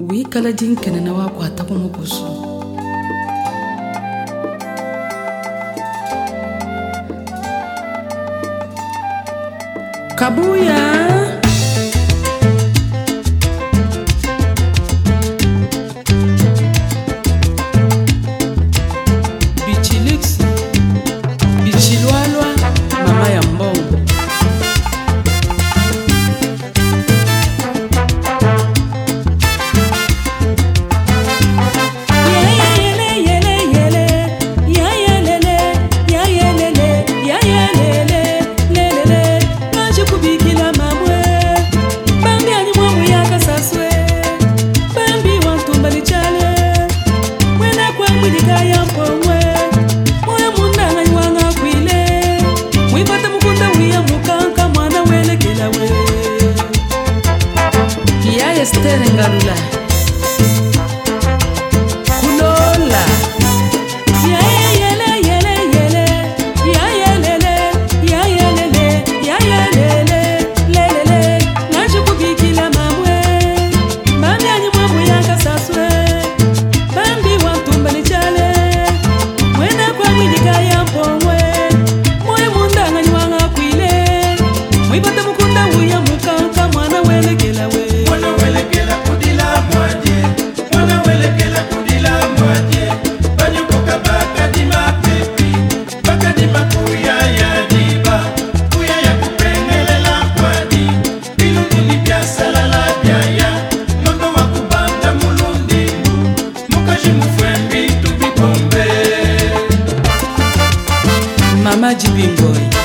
u ye kalajan kɛnɛna wa kɔ a tagɔmɔ k'o sɔn kwidika ya mpongwe oyo mundanga nywanga kwile mwipata mukunda wiya mukanka mwana welekela we ya estere ngalula de boy.